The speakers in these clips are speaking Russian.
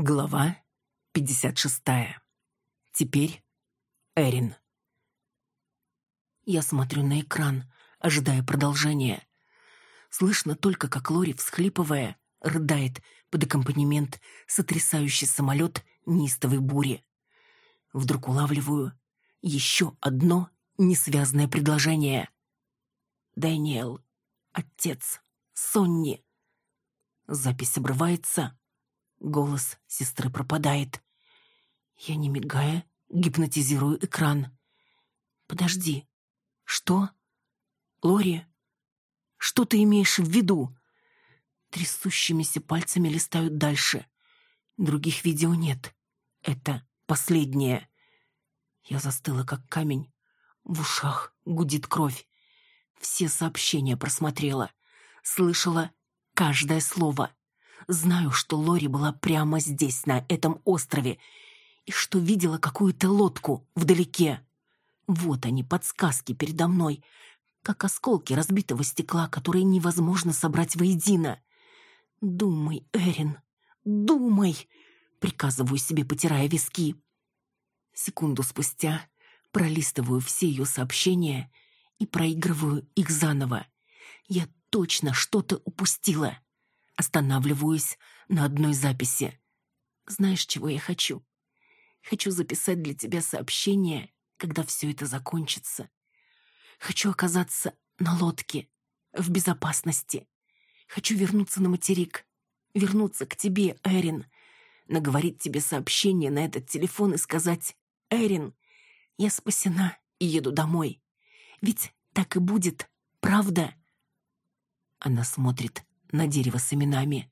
Глава 56. Теперь Эрин. Я смотрю на экран, ожидая продолжения. Слышно только, как Лори, всхлипывая, рыдает под аккомпанемент сотрясающий самолет неистовой бури. Вдруг улавливаю еще одно несвязное предложение. «Дэниел, отец, Сонни». Запись обрывается, Голос сестры пропадает. Я, не мигая, гипнотизирую экран. «Подожди. Что? Лори? Что ты имеешь в виду?» Трясущимися пальцами листают дальше. Других видео нет. Это последнее. Я застыла, как камень. В ушах гудит кровь. Все сообщения просмотрела. Слышала каждое слово. Знаю, что Лори была прямо здесь, на этом острове, и что видела какую-то лодку вдалеке. Вот они, подсказки передо мной, как осколки разбитого стекла, которые невозможно собрать воедино. «Думай, Эрин, думай!» — приказываю себе, потирая виски. Секунду спустя пролистываю все ее сообщения и проигрываю их заново. Я точно что-то упустила. Останавливаюсь на одной записи. Знаешь, чего я хочу? Хочу записать для тебя сообщение, когда все это закончится. Хочу оказаться на лодке, в безопасности. Хочу вернуться на материк, вернуться к тебе, Эрин, наговорить тебе сообщение на этот телефон и сказать «Эрин, я спасена и еду домой». Ведь так и будет, правда?» Она смотрит на дерево с именами.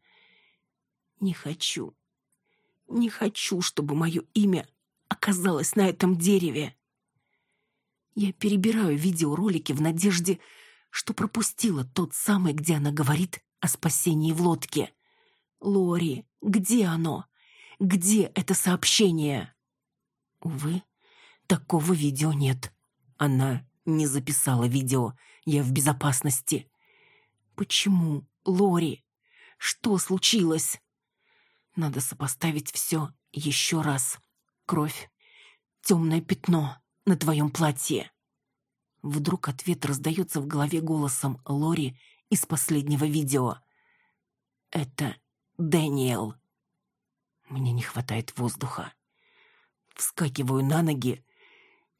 Не хочу, не хочу, чтобы мое имя оказалось на этом дереве. Я перебираю видеоролики в надежде, что пропустила тот самый, где она говорит о спасении в лодке. Лори, где оно? Где это сообщение? Увы, такого видео нет. Она не записала видео. Я в безопасности. Почему Лори, что случилось? Надо сопоставить все еще раз. Кровь, темное пятно на твоем платье. Вдруг ответ раздается в голове голосом Лори из последнего видео. Это Дэниел. Мне не хватает воздуха. Вскакиваю на ноги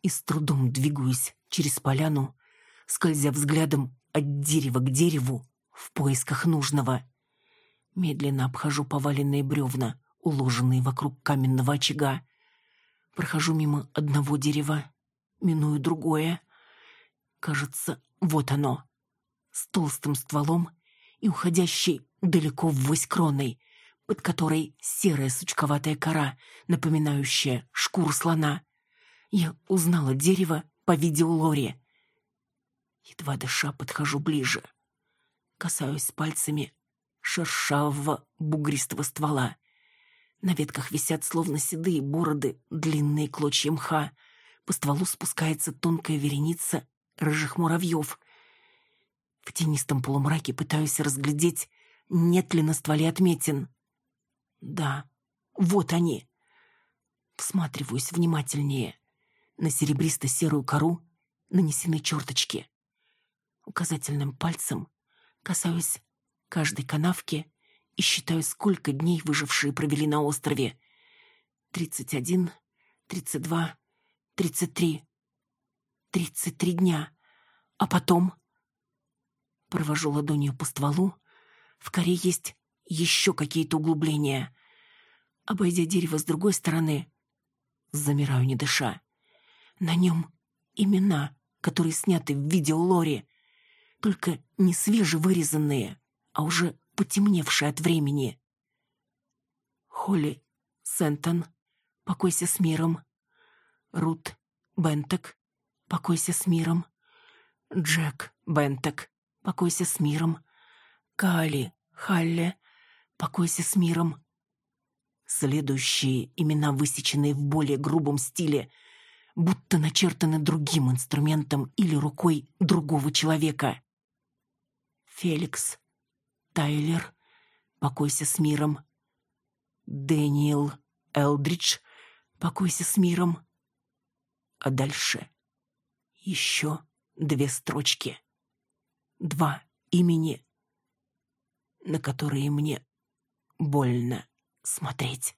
и с трудом двигаюсь через поляну, скользя взглядом от дерева к дереву, в поисках нужного. Медленно обхожу поваленные бревна, уложенные вокруг каменного очага. Прохожу мимо одного дерева, миную другое. Кажется, вот оно. С толстым стволом и уходящей далеко ввысь кроной, под которой серая сучковатая кора, напоминающая шкуру слона. Я узнала дерево по видео Лори. Едва дыша, подхожу ближе — Касаюсь пальцами шершавого бугристого ствола. На ветках висят словно седые бороды, длинные клочья мха. По стволу спускается тонкая вереница рыжих муравьев. В тенистом полумраке пытаюсь разглядеть, нет ли на стволе отметин. Да, вот они. Всматриваюсь внимательнее. На серебристо-серую кору нанесены черточки. Указательным пальцем Касаюсь каждой канавки и считаю, сколько дней выжившие провели на острове. Тридцать один, тридцать два, тридцать три. Тридцать три дня. А потом... Провожу ладонью по стволу. В коре есть еще какие-то углубления. Обойдя дерево с другой стороны, замираю, не дыша. На нем имена, которые сняты в видео Лори только не свежевырезанные, а уже потемневшие от времени. Холли Сентон, покойся с миром. Рут Бентек, покойся с миром. Джек Бентек, покойся с миром. Кали Халле, покойся с миром. Следующие имена, высеченные в более грубом стиле, будто начертаны другим инструментом или рукой другого человека. Феликс, Тайлер, покойся с миром. Дэниел Элдридж, покойся с миром. А дальше еще две строчки. Два имени, на которые мне больно смотреть.